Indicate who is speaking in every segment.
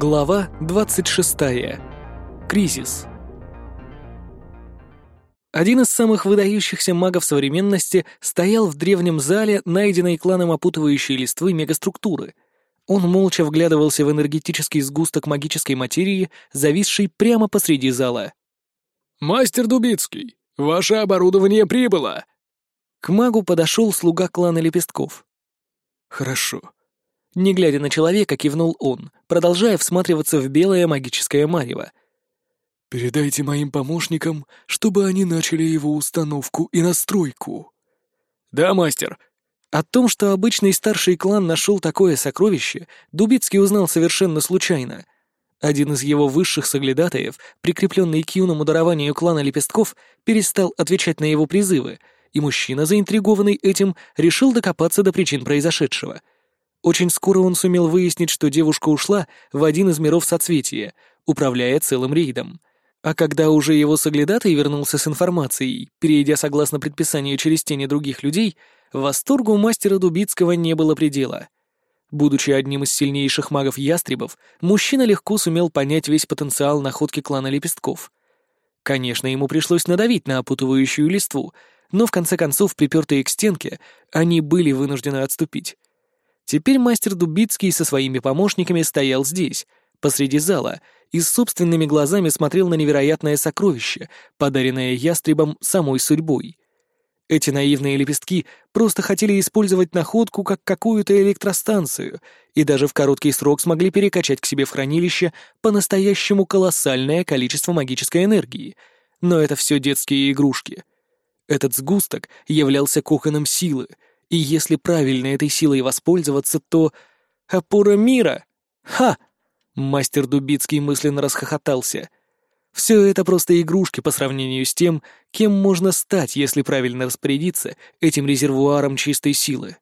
Speaker 1: Глава 26. Кризис. Один из самых выдающихся магов современности стоял в древнем зале, найденной кланом опутывающей листвы мегаструктуры. Он молча вглядывался в энергетический сгусток магической материи, зависший прямо посреди зала.
Speaker 2: «Мастер Дубицкий, ваше оборудование прибыло!»
Speaker 1: К магу подошел слуга клана Лепестков.
Speaker 2: «Хорошо»,
Speaker 1: не глядя на человека, кивнул он, продолжая всматриваться в белое магическое марево.
Speaker 2: «Передайте моим помощникам, чтобы они начали его установку и настройку».
Speaker 1: «Да, мастер». О том, что обычный старший клан нашел такое сокровище, Дубицкий узнал совершенно случайно. Один из его высших соглядатаев, прикрепленный к юному дарованию клана Лепестков, перестал отвечать на его призывы, и мужчина, заинтригованный этим, решил докопаться до причин произошедшего — очень скоро он сумел выяснить, что девушка ушла в один из миров соцветия, управляя целым рейдом. А когда уже его соглядатый вернулся с информацией, перейдя согласно предписанию через тени других людей, восторгу мастера Дубицкого не было предела. Будучи одним из сильнейших магов-ястребов, мужчина легко сумел понять весь потенциал находки клана Лепестков. Конечно, ему пришлось надавить на опутывающую листву, но в конце концов, припертые к стенке, они были вынуждены отступить. Теперь мастер Дубицкий со своими помощниками стоял здесь, посреди зала, и собственными глазами смотрел на невероятное сокровище, подаренное ястребом самой судьбой. Эти наивные лепестки просто хотели использовать находку как какую-то электростанцию и даже в короткий срок смогли перекачать к себе в хранилище по-настоящему колоссальное количество магической энергии. Но это все детские игрушки. Этот сгусток являлся коконом силы — и если правильно этой силой воспользоваться, то... Опора мира! Ха! Мастер Дубицкий мысленно расхохотался. Все это просто игрушки по сравнению с тем, кем можно стать, если правильно распорядиться этим резервуаром чистой силы.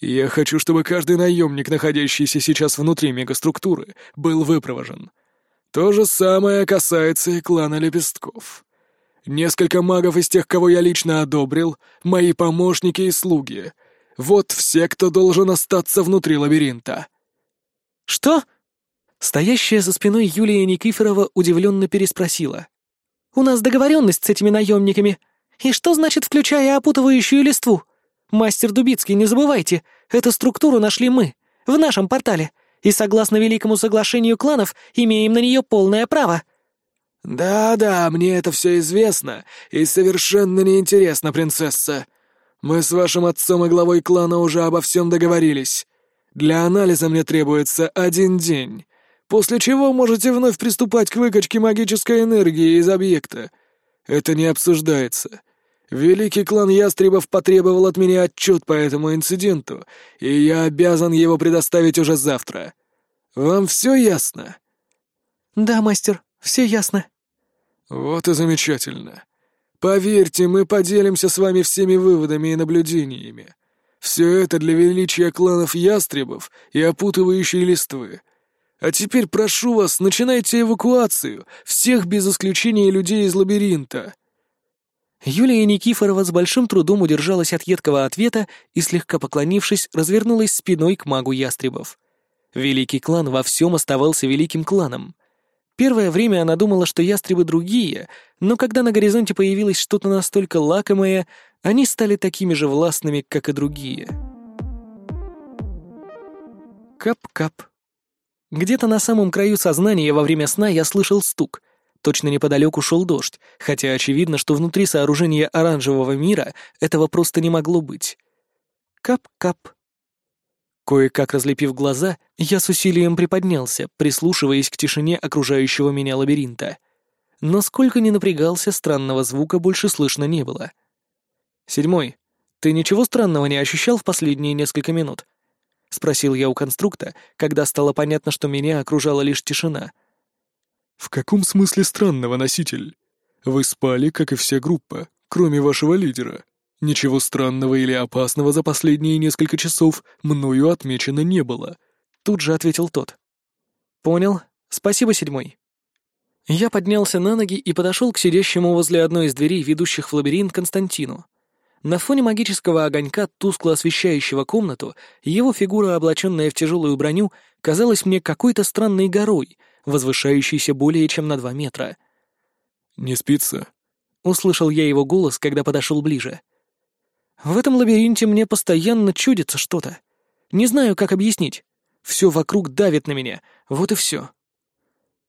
Speaker 2: «Я хочу, чтобы каждый наемник, находящийся сейчас внутри мегаструктуры, был выпровожен. То же самое касается и клана Лепестков. Несколько магов из тех, кого я лично одобрил, мои помощники и слуги. Вот все, кто должен остаться внутри лабиринта».
Speaker 1: «Что?» Стоящая за спиной Юлия Никифорова удивленно переспросила. «У нас договоренность с этими наемниками. И что значит, включая опутывающую листву? Мастер Дубицкий, не забывайте, эту структуру нашли мы, в нашем портале, и согласно Великому соглашению кланов имеем на нее полное право».
Speaker 2: «Да-да, мне это все известно и совершенно неинтересно, принцесса. Мы с вашим отцом и главой клана уже обо всем договорились. Для анализа мне требуется один день, после чего можете вновь приступать к выкачке магической энергии из объекта. Это не обсуждается. Великий клан Ястребов потребовал от меня отчет по этому инциденту, и я обязан его предоставить уже завтра. Вам все ясно?»
Speaker 1: «Да, мастер, все ясно»,
Speaker 2: «Вот и замечательно. Поверьте, мы поделимся с вами всеми выводами и наблюдениями. Все это для величия кланов ястребов и опутывающей листвы. А теперь прошу вас, начинайте эвакуацию всех без исключения людей из лабиринта».
Speaker 1: Юлия Никифорова с большим трудом удержалась от едкого ответа и, слегка поклонившись, развернулась спиной к магу ястребов. Великий клан во всем оставался великим кланом. Первое время она думала, что ястребы другие, но когда на горизонте появилось что-то настолько лакомое, они стали такими же властными, как и другие. Кап-кап. Где-то на самом краю сознания во время сна я слышал стук. Точно неподалеку шел дождь, хотя очевидно, что внутри сооружения оранжевого мира этого просто не могло быть. Кап-кап. Кое-как разлепив глаза, я с усилием приподнялся, прислушиваясь к тишине окружающего меня лабиринта. Но сколько ни напрягался, странного звука больше слышно не было. «Седьмой, ты ничего странного не ощущал в последние несколько минут?» — спросил я у конструкта, когда стало понятно, что меня окружала лишь тишина.
Speaker 2: «В каком смысле странного, носитель? Вы спали, как и вся группа, кроме вашего лидера», Ничего странного или опасного за последние несколько часов мною отмечено не было.
Speaker 1: Тут же ответил тот. Понял. Спасибо, седьмой. Я поднялся на ноги и подошел к сидящему возле одной из дверей, ведущих в лабиринт, Константину. На фоне магического огонька, тускло освещающего комнату, его фигура, облаченная в тяжелую броню, казалась мне какой-то странной горой, возвышающейся более чем на два метра.
Speaker 2: «Не спится?»
Speaker 1: — услышал я его голос, когда подошел ближе. «В этом лабиринте мне постоянно чудится что-то. Не знаю, как объяснить. Все вокруг давит на меня, вот и все».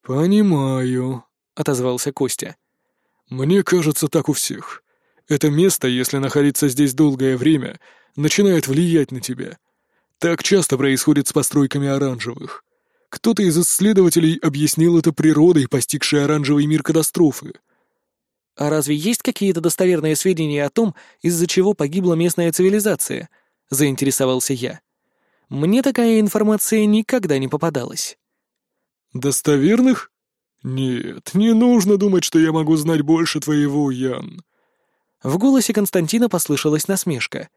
Speaker 2: «Понимаю», — отозвался Костя. «Мне кажется, так у всех. Это место, если находиться здесь долгое время, начинает влиять на тебя. Так часто происходит с постройками оранжевых. Кто-то из исследователей объяснил это природой, постигшей оранжевый мир катастрофы.
Speaker 1: А разве есть какие-то достоверные сведения о том, из-за чего погибла местная цивилизация? Заинтересовался я. Мне такая информация никогда не попадалась.
Speaker 2: Достоверных? Нет, не нужно думать, что я могу знать больше твоего, Ян.
Speaker 1: В голосе Константина послышалась насмешка.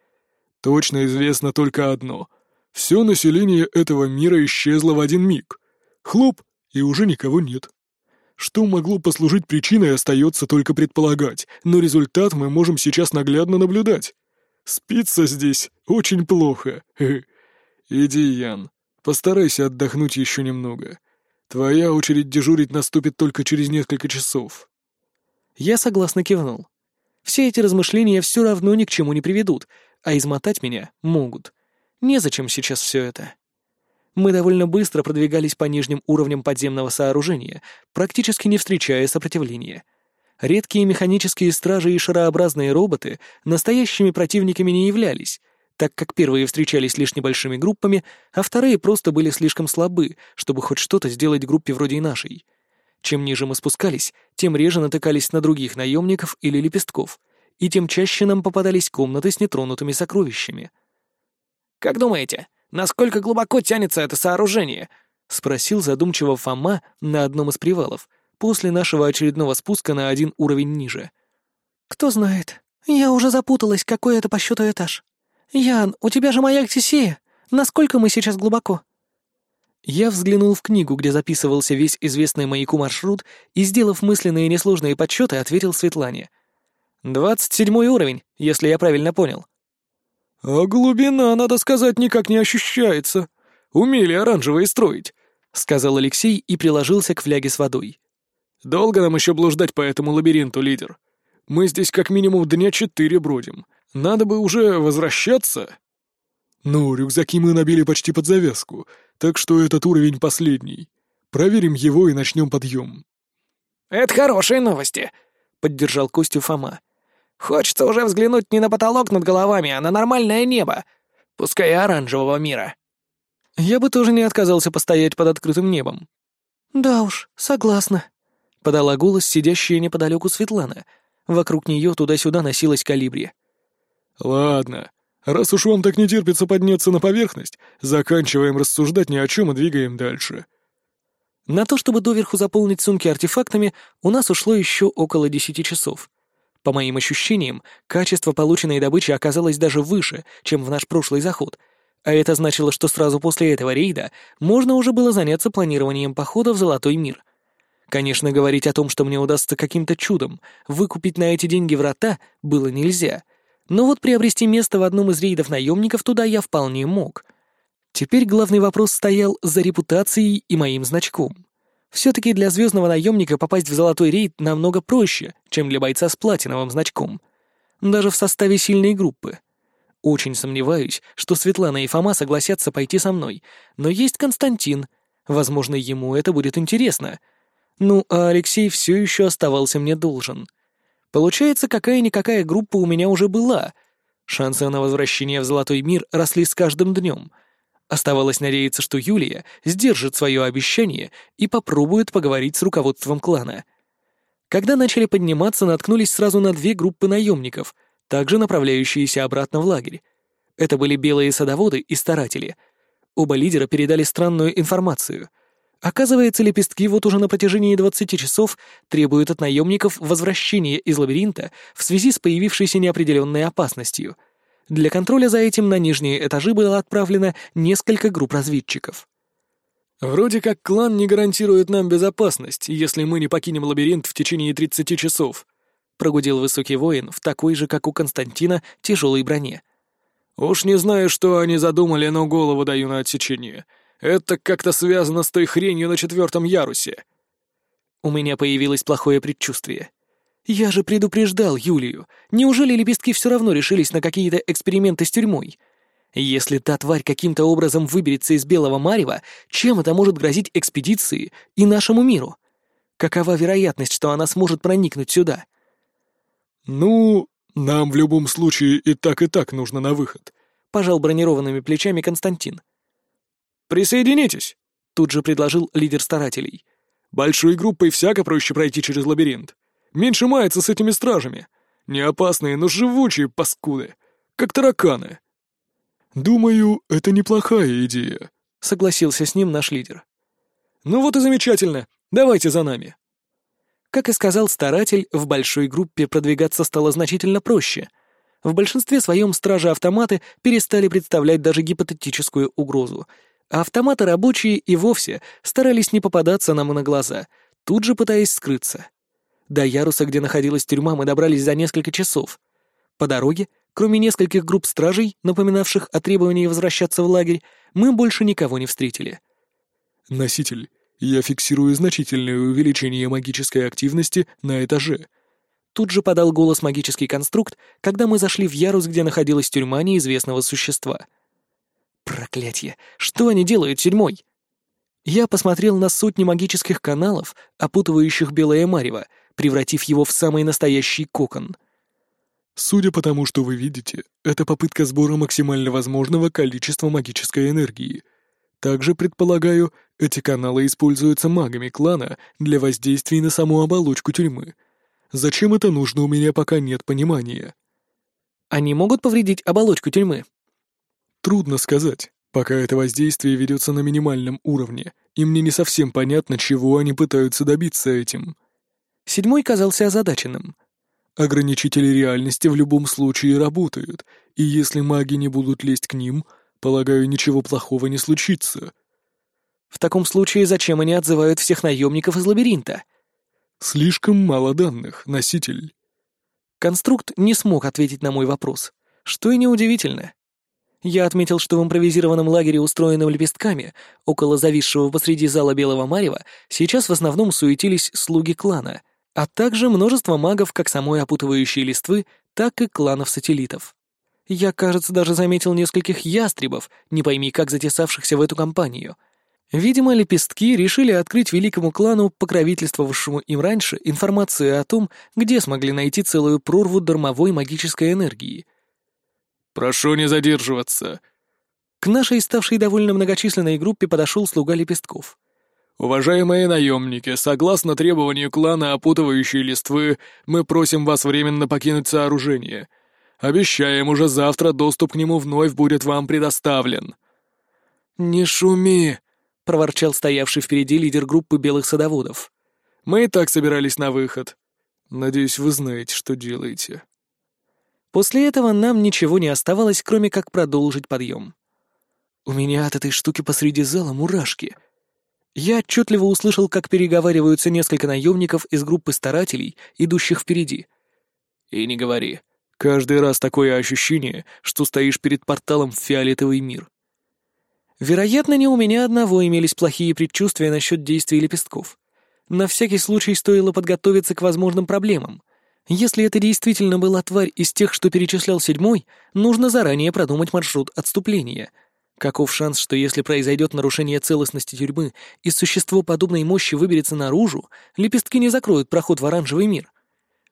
Speaker 2: «Точно известно только одно. Все население этого мира исчезло в один миг. Хлоп, и уже никого нет. Что могло послужить причиной, остается только предполагать, но результат мы можем сейчас наглядно наблюдать. Спится здесь очень плохо. Иди, Ян, постарайся отдохнуть еще немного. Твоя очередь дежурить наступит только через несколько часов».
Speaker 1: Я согласно кивнул. Все эти размышления все равно ни к чему не приведут, а измотать меня могут. Незачем сейчас все это. Мы довольно быстро продвигались по нижним уровням подземного сооружения, практически не встречая сопротивления. Редкие механические стражи и шарообразные роботы настоящими противниками не являлись, так как первые встречались лишь небольшими группами, а вторые просто были слишком слабы, чтобы хоть что-то сделать группе вроде нашей — чем ниже мы спускались, тем реже натыкались на других наемников или лепестков, и тем чаще нам попадались комнаты с нетронутыми сокровищами. «Как думаете, насколько глубоко тянется это сооружение?» — спросил задумчиво Фома на одном из привалов, после нашего очередного спуска на один уровень ниже. «Кто знает. Я уже запуталась, какой это по счету этаж. Ян, у тебя же моя Ксисея. Насколько мы сейчас глубоко?» Я взглянул в книгу, где записывался весь известный маяку маршрут, и, сделав мысленные несложные подсчеты, ответил Светлане. «Двадцать седьмой уровень, если я правильно понял».
Speaker 2: «А глубина, надо сказать, никак не ощущается. Умели оранжевые строить», — сказал Алексей и приложился к фляге с водой. «Долго нам еще блуждать по этому лабиринту, лидер? Мы здесь как минимум дня четыре бродим. Надо бы уже возвращаться». «Ну, рюкзаки мы набили почти под завязку, так что этот уровень последний. Проверим его и начнем подъем».
Speaker 3: «Это хорошие новости», — поддержал Костю Фома. «Хочется уже взглянуть не на потолок над головами, а на нормальное небо. Пускай оранжевого мира».
Speaker 1: «Я бы тоже не отказался постоять под открытым небом».
Speaker 4: «Да уж, согласна», —
Speaker 1: подала голос сидящая неподалеку Светлана. Вокруг нее туда-сюда носилась калибри.
Speaker 2: «Ладно, Раз уж вам так не терпится подняться на поверхность, заканчиваем рассуждать ни о чем и двигаем дальше».
Speaker 1: На то, чтобы доверху заполнить сумки артефактами, у нас ушло еще около десяти часов. По моим ощущениям, качество полученной добычи оказалось даже выше, чем в наш прошлый заход, а это значило, что сразу после этого рейда можно уже было заняться планированием похода в Золотой мир. Конечно, говорить о том, что мне удастся каким-то чудом выкупить на эти деньги врата, было нельзя — но вот приобрести место в одном из рейдов наемников туда я вполне мог. Теперь главный вопрос стоял за репутацией и моим значком. Все-таки для звездного наемника попасть в золотой рейд намного проще, чем для бойца с платиновым значком. Даже в составе сильной группы. Очень сомневаюсь, что Светлана и Фома согласятся пойти со мной, но есть Константин. Возможно, ему это будет интересно. Ну, а Алексей все еще оставался мне должен. Получается, какая-никакая группа у меня уже была. Шансы на возвращение в Золотой мир росли с каждым днем. Оставалось надеяться, что Юлия сдержит свое обещание и попробует поговорить с руководством клана. Когда начали подниматься, наткнулись сразу на две группы наемников, также направляющиеся обратно в лагерь. Это были белые садоводы и старатели. Оба лидера передали странную информацию. Оказывается, лепестки вот уже на протяжении 20 часов требуют от наемников возвращения из лабиринта в связи с появившейся неопределенной опасностью. Для контроля за этим на нижние этажи было отправлено несколько групп разведчиков.
Speaker 2: «Вроде как клан не гарантирует нам безопасность, если мы не покинем лабиринт в течение 30 часов»,
Speaker 1: прогудел высокий воин в такой же, как у Константина, тяжелой броне.
Speaker 2: «Уж не знаю, что они задумали, но голову даю на отсечение. Это как-то связано с той хренью на четвертом ярусе».
Speaker 1: У меня появилось плохое предчувствие. Я же предупреждал Юлию. Неужели лепестки все равно решились на какие-то эксперименты с тюрьмой? Если та тварь каким-то образом выберется из Белого Марева, чем это может грозить экспедиции и нашему миру? Какова вероятность, что она сможет проникнуть сюда?
Speaker 2: «Ну, нам в любом случае и так, и так нужно на выход», —
Speaker 1: пожал бронированными плечами Константин.
Speaker 2: «Присоединитесь», —
Speaker 1: тут же предложил лидер старателей.
Speaker 2: «Большой группой всяко проще пройти через лабиринт. Меньше мается с этими стражами. Не опасные, но живучие паскуды, как тараканы». «Думаю, это неплохая идея», — согласился с ним наш лидер.
Speaker 1: «Ну вот и замечательно. Давайте за нами». Как и сказал старатель, в большой группе продвигаться стало значительно проще. В большинстве своем стражи-автоматы перестали представлять даже гипотетическую угрозу, а автоматы рабочие и вовсе старались не попадаться нам на глаза, тут же пытаясь скрыться. До яруса, где находилась тюрьма, мы добрались за несколько часов. По дороге, кроме нескольких групп стражей, напоминавших о требовании возвращаться в лагерь, мы больше никого не встретили.
Speaker 2: «Носитель, я фиксирую значительное увеличение магической активности на этаже».
Speaker 1: Тут же подал голос магический конструкт, когда мы зашли в ярус, где находилась тюрьма неизвестного существа. Проклятье! Что они делают тюрьмой? Я посмотрел на сотни магических каналов, опутывающих Белое Марево, превратив его в самый настоящий кокон.
Speaker 2: Судя по тому, что вы видите, это попытка сбора максимально возможного количества магической энергии — также, предполагаю, эти каналы используются магами клана для воздействия на саму оболочку тюрьмы. Зачем это нужно, у меня пока нет понимания.
Speaker 1: Они могут повредить оболочку тюрьмы?
Speaker 2: Трудно сказать, пока это воздействие ведется на минимальном уровне, и мне не совсем понятно, чего они пытаются добиться этим.
Speaker 1: Седьмой казался озадаченным.
Speaker 2: Ограничители реальности в любом случае работают, и если маги не будут лезть к ним — Полагаю, ничего плохого не случится.
Speaker 1: В таком случае зачем они отзывают всех наемников из лабиринта?
Speaker 2: Слишком мало данных, носитель.
Speaker 1: Конструкт не смог ответить на мой вопрос, что и неудивительно. Я отметил, что в импровизированном лагере, устроенном лепестками, около зависшего посреди зала Белого Марева, сейчас в основном суетились слуги клана, а также множество магов как самой опутывающей листвы, так и кланов-сателлитов. Я, кажется, даже заметил нескольких ястребов, не пойми как затесавшихся в эту компанию. Видимо, лепестки решили открыть великому клану, покровительствовавшему им раньше, информацию о том, где смогли найти целую прорву дармовой магической энергии.
Speaker 2: «Прошу не задерживаться».
Speaker 1: К нашей ставшей довольно многочисленной группе подошел слуга лепестков.
Speaker 2: «Уважаемые наемники, согласно требованию клана опутывающей листвы, мы просим вас временно покинуть сооружение. Обещаем, уже завтра доступ к нему вновь будет вам предоставлен».
Speaker 1: «Не шуми», — проворчал стоявший впереди лидер группы белых садоводов.
Speaker 2: «Мы и так собирались на выход. Надеюсь, вы знаете, что делаете».
Speaker 1: После этого нам ничего не оставалось, кроме как продолжить подъем. У меня от этой штуки посреди зала мурашки. Я отчетливо услышал, как переговариваются несколько наемников из группы старателей, идущих впереди.
Speaker 2: «И не говори», Каждый раз такое ощущение, что стоишь перед порталом в фиолетовый мир.
Speaker 1: Вероятно, не у меня одного имелись плохие предчувствия насчет действий лепестков. На всякий случай стоило подготовиться к возможным проблемам. Если это действительно была тварь из тех, что перечислял седьмой, нужно заранее продумать маршрут отступления. Каков шанс, что если произойдет нарушение целостности тюрьмы и существо подобной мощи выберется наружу, лепестки не закроют проход в оранжевый мир?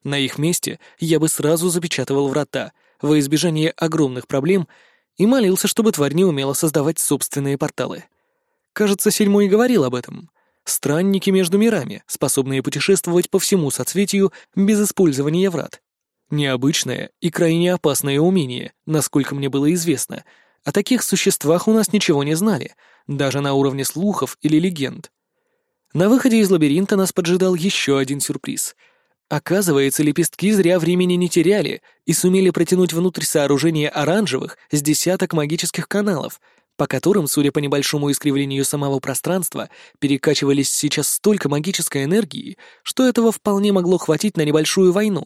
Speaker 1: На их месте я бы сразу запечатывал врата, во избежание огромных проблем, и молился, чтобы тварь не умела создавать собственные порталы. Кажется, Сельмой говорил об этом. Странники между мирами, способные путешествовать по всему соцветию без использования врат. Необычное и крайне опасное умение, насколько мне было известно. О таких существах у нас ничего не знали, даже на уровне слухов или легенд. На выходе из лабиринта нас поджидал еще один сюрприз — Оказывается, лепестки зря времени не теряли и сумели протянуть внутрь сооружения оранжевых с десяток магических каналов, по которым, судя по небольшому искривлению самого пространства, перекачивались сейчас столько магической энергии, что этого вполне могло хватить на небольшую войну.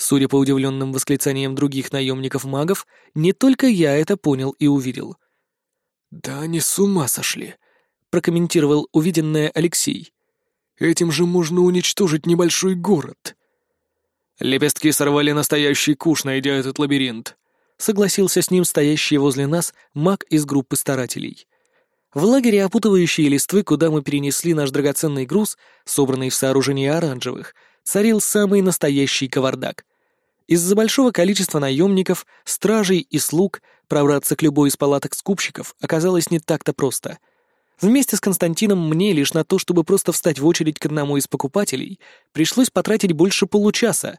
Speaker 1: Судя по удивленным восклицаниям других наемников-магов, не только я это понял и увидел.
Speaker 2: «Да они с ума сошли», — прокомментировал увиденное Алексей. «Этим же можно уничтожить небольшой город».
Speaker 1: «Лепестки сорвали настоящий куш, найдя этот лабиринт», — согласился с ним стоящий возле нас маг из группы старателей. В лагере опутывающие листвы, куда мы перенесли наш драгоценный груз, собранный в сооружении оранжевых, царил самый настоящий кавардак. Из-за большого количества наемников, стражей и слуг пробраться к любой из палаток скупщиков оказалось не так-то просто. Вместе с Константином мне лишь на то, чтобы просто встать в очередь к одному из покупателей, пришлось потратить больше получаса.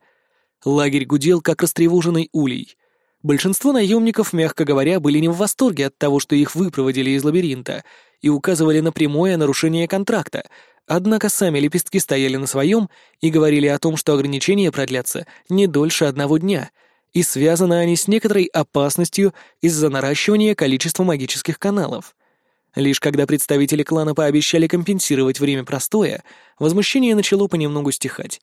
Speaker 1: Лагерь гудел, как растревоженный улей. Большинство наемников, мягко говоря, были не в восторге от того, что их выпроводили из лабиринта, и указывали на прямое нарушение контракта, Однако сами лепестки стояли на своем и говорили о том, что ограничения продлятся не дольше одного дня, и связаны они с некоторой опасностью из-за наращивания количества магических каналов. Лишь когда представители клана пообещали компенсировать время простоя, возмущение начало понемногу стихать.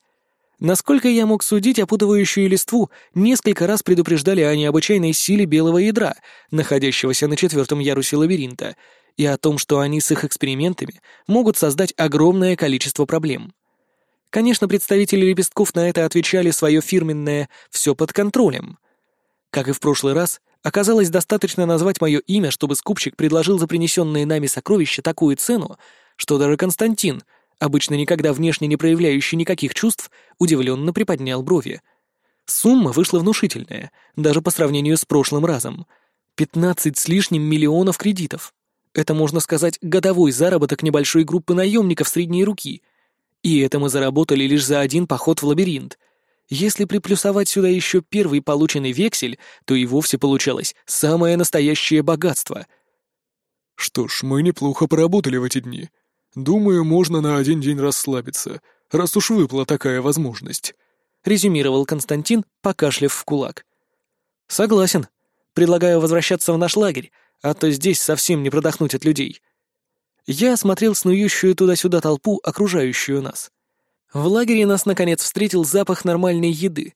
Speaker 1: Насколько я мог судить, опутывающую листву несколько раз предупреждали о необычайной силе белого ядра, находящегося на четвертом ярусе лабиринта, и о том, что они с их экспериментами могут создать огромное количество проблем. Конечно, представители лепестков на это отвечали свое фирменное «все под контролем». Как и в прошлый раз, оказалось достаточно назвать мое имя, чтобы скупщик предложил за принесенные нами сокровища такую цену, что даже Константин, обычно никогда внешне не проявляющий никаких чувств, удивленно приподнял брови. Сумма вышла внушительная, даже по сравнению с прошлым разом. Пятнадцать с лишним миллионов кредитов. Это, можно сказать, годовой заработок небольшой группы наемников средней руки. И это мы заработали лишь за один поход в лабиринт. Если приплюсовать сюда еще первый полученный вексель, то и вовсе получалось самое настоящее богатство.
Speaker 2: Что ж, мы неплохо поработали в эти дни. Думаю, можно на один день расслабиться, раз уж выпала такая возможность.
Speaker 1: Резюмировал Константин, покашляв в кулак. Согласен. Предлагаю возвращаться в наш лагерь, а то здесь совсем не продохнуть от людей. Я осмотрел снующую туда-сюда толпу, окружающую нас. В лагере нас, наконец, встретил запах нормальной еды.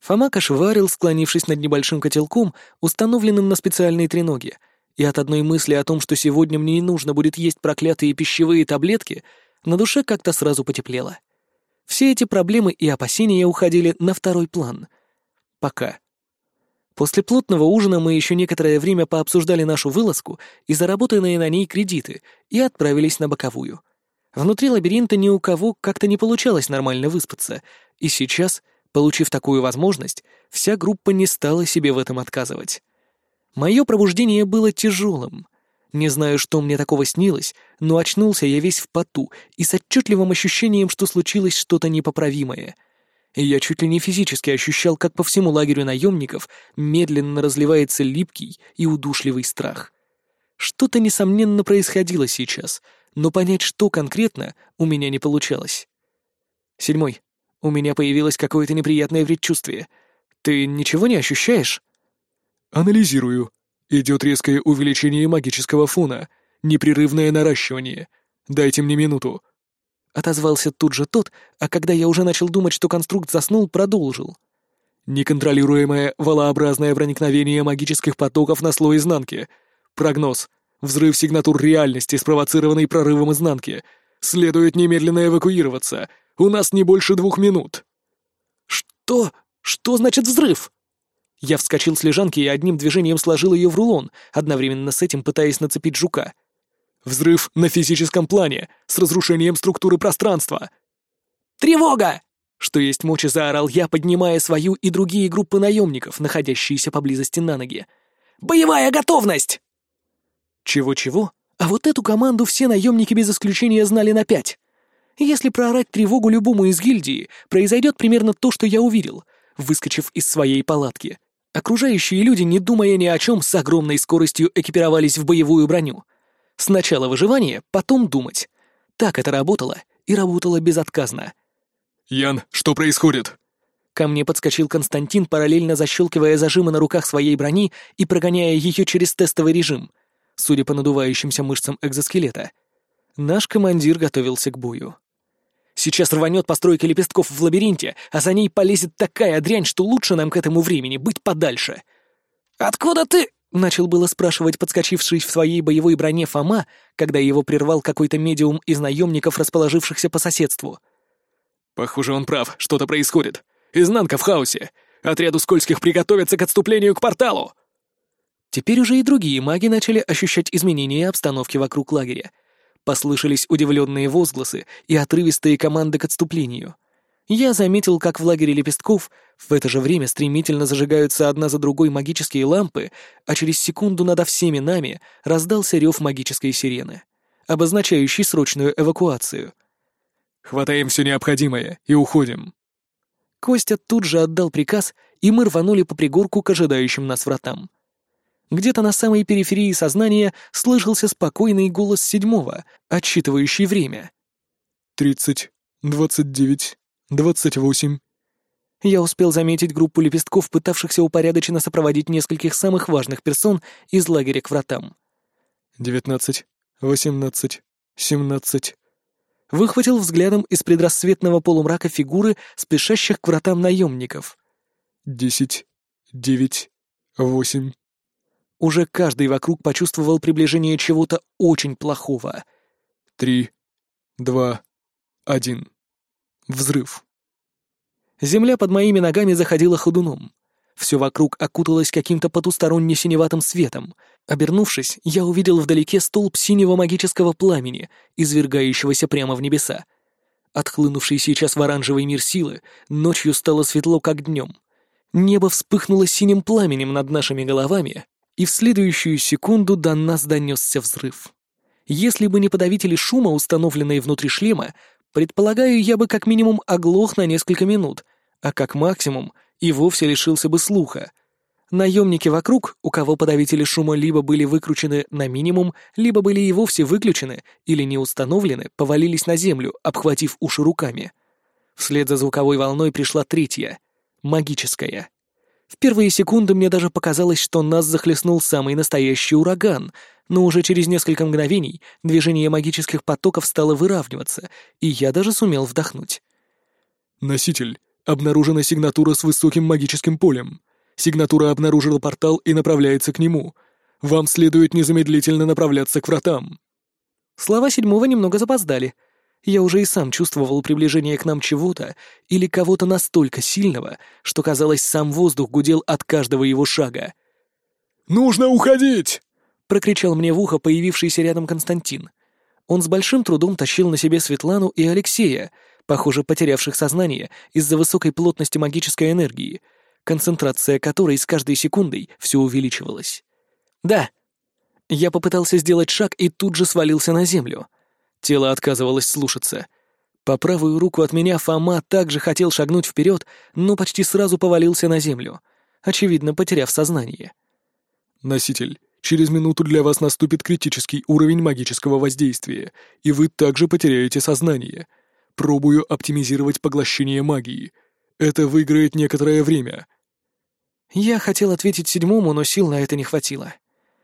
Speaker 1: Фома кошеварил, склонившись над небольшим котелком, установленным на специальной треноге, и от одной мысли о том, что сегодня мне не нужно будет есть проклятые пищевые таблетки, на душе как-то сразу потеплело. Все эти проблемы и опасения уходили на второй план. Пока. После плотного ужина мы еще некоторое время пообсуждали нашу вылазку и заработанные на ней кредиты и отправились на боковую. Внутри лабиринта ни у кого как-то не получалось нормально выспаться, и сейчас, получив такую возможность, вся группа не стала себе в этом отказывать. Мое пробуждение было тяжелым. Не знаю, что мне такого снилось, но очнулся я весь в поту и с отчетливым ощущением, что случилось что-то непоправимое — и я чуть ли не физически ощущал, как по всему лагерю наемников медленно разливается липкий и удушливый страх. Что-то, несомненно, происходило сейчас, но понять, что конкретно, у меня не получалось. Седьмой. У меня появилось какое-то неприятное предчувствие. Ты ничего не ощущаешь?
Speaker 2: Анализирую. Идет резкое увеличение магического фона, непрерывное наращивание. Дайте мне минуту.
Speaker 1: Отозвался тут же тот, а когда я уже начал думать, что конструкт заснул, продолжил.
Speaker 2: Неконтролируемое волообразное проникновение магических потоков на слой изнанки. Прогноз. Взрыв сигнатур реальности, спровоцированный прорывом изнанки. Следует немедленно эвакуироваться. У нас не больше двух минут.
Speaker 1: Что? Что значит взрыв? Я вскочил с лежанки и одним движением сложил ее в рулон, одновременно с этим пытаясь нацепить жука.
Speaker 2: Взрыв на физическом плане, с разрушением структуры пространства.
Speaker 1: «Тревога!» Что есть мочи, заорал я, поднимая свою и другие группы наемников, находящиеся поблизости на ноги. «Боевая готовность!» Чего-чего? А вот эту команду все наемники без исключения знали на пять. Если проорать тревогу любому из гильдии, произойдет примерно то, что я увидел, выскочив из своей палатки. Окружающие люди, не думая ни о чем, с огромной скоростью экипировались в боевую броню. Сначала выживание, потом думать. Так это работало, и работало безотказно.
Speaker 2: «Ян, что происходит?»
Speaker 1: Ко мне подскочил Константин, параллельно защелкивая зажимы на руках своей брони и прогоняя ее через тестовый режим, судя по надувающимся мышцам экзоскелета. Наш командир готовился к бою. Сейчас рванет постройка лепестков в лабиринте, а за ней полезет такая дрянь, что лучше нам к этому времени быть подальше.
Speaker 3: «Откуда ты?»
Speaker 1: — начал было спрашивать подскочивший в своей боевой броне Фома, когда его прервал какой-то медиум из наемников, расположившихся по соседству.
Speaker 2: «Похоже, он прав, что-то происходит. Изнанка в хаосе. Отряду скользких приготовиться к отступлению к порталу!»
Speaker 1: Теперь уже и другие маги начали ощущать изменения обстановки вокруг лагеря. Послышались удивленные возгласы и отрывистые команды к отступлению. Я заметил, как в лагере лепестков в это же время стремительно зажигаются одна за другой магические лампы, а через секунду над всеми нами раздался рев магической сирены, обозначающий срочную эвакуацию.
Speaker 2: «Хватаем все необходимое и уходим».
Speaker 1: Костя тут же отдал приказ, и мы рванули по пригорку к ожидающим нас вратам. Где-то на самой периферии сознания слышался спокойный голос седьмого, отсчитывающий время.
Speaker 2: «Тридцать, двадцать девять, двадцать восемь».
Speaker 1: Я успел заметить группу лепестков, пытавшихся упорядоченно сопроводить нескольких самых важных персон из лагеря к вратам.
Speaker 2: «Девятнадцать, восемнадцать, семнадцать».
Speaker 1: Выхватил взглядом из предрассветного полумрака фигуры, спешащих к вратам наемников.
Speaker 2: «Десять, девять, восемь».
Speaker 1: Уже каждый вокруг почувствовал приближение чего-то очень плохого.
Speaker 2: Три, два, один. Взрыв.
Speaker 1: Земля под моими ногами заходила ходуном. Все вокруг окуталось каким-то потусторонне-синеватым светом. Обернувшись, я увидел вдалеке столб синего магического пламени, извергающегося прямо в небеса. Отхлынувший сейчас в оранжевый мир силы, ночью стало светло, как днем. Небо вспыхнуло синим пламенем над нашими головами, и в следующую секунду до нас донесся взрыв. Если бы не подавители шума, установленные внутри шлема, предполагаю, я бы как минимум оглох на несколько минут, а как максимум и вовсе лишился бы слуха. Наемники вокруг, у кого подавители шума либо были выкручены на минимум, либо были и вовсе выключены или не установлены, повалились на землю, обхватив уши руками. Вслед за звуковой волной пришла третья — магическая. В первые секунды мне даже показалось, что нас захлестнул самый настоящий ураган, но уже через несколько мгновений движение магических потоков стало выравниваться, и я даже сумел вдохнуть.
Speaker 2: «Носитель. Обнаружена сигнатура с высоким магическим полем. Сигнатура обнаружила портал и направляется к нему. Вам следует незамедлительно направляться к вратам».
Speaker 1: Слова седьмого немного запоздали — я уже и сам чувствовал приближение к нам чего-то или кого-то настолько сильного, что, казалось, сам воздух гудел от каждого его шага.
Speaker 2: «Нужно уходить!»
Speaker 1: — прокричал мне в ухо появившийся рядом Константин. Он с большим трудом тащил на себе Светлану и Алексея, похоже, потерявших сознание из-за высокой плотности магической энергии, концентрация которой с каждой секундой все увеличивалась. «Да». Я попытался сделать шаг и тут же свалился на землю — Тело отказывалось слушаться. По правую руку от меня Фома также хотел шагнуть вперед, но почти сразу повалился на землю, очевидно, потеряв сознание.
Speaker 2: «Носитель, через минуту для вас наступит критический уровень магического воздействия, и вы также потеряете сознание. Пробую оптимизировать поглощение магии. Это выиграет некоторое время».
Speaker 1: Я хотел ответить седьмому, но сил на это не хватило.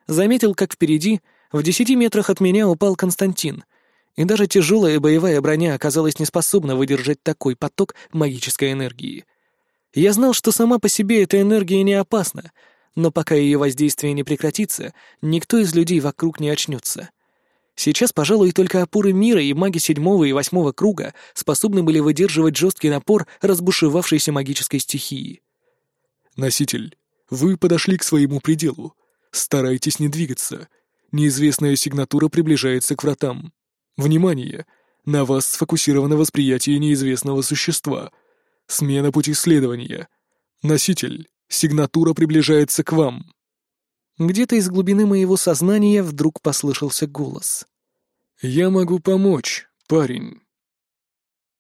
Speaker 1: Заметил, как впереди, в десяти метрах от меня упал Константин — и даже тяжелая боевая броня оказалась неспособна выдержать такой поток магической энергии. Я знал, что сама по себе эта энергия не опасна, но пока ее воздействие не прекратится, никто из людей вокруг не очнется. Сейчас, пожалуй, только опоры мира и маги седьмого и восьмого круга способны были выдерживать жесткий напор разбушевавшейся магической стихии.
Speaker 2: «Носитель, вы подошли к своему пределу. Старайтесь не двигаться. Неизвестная сигнатура приближается к вратам. Внимание! На вас сфокусировано восприятие неизвестного существа. Смена пути следования. Носитель. Сигнатура приближается к вам.
Speaker 1: Где-то из глубины моего сознания вдруг послышался голос.
Speaker 2: «Я могу помочь, парень».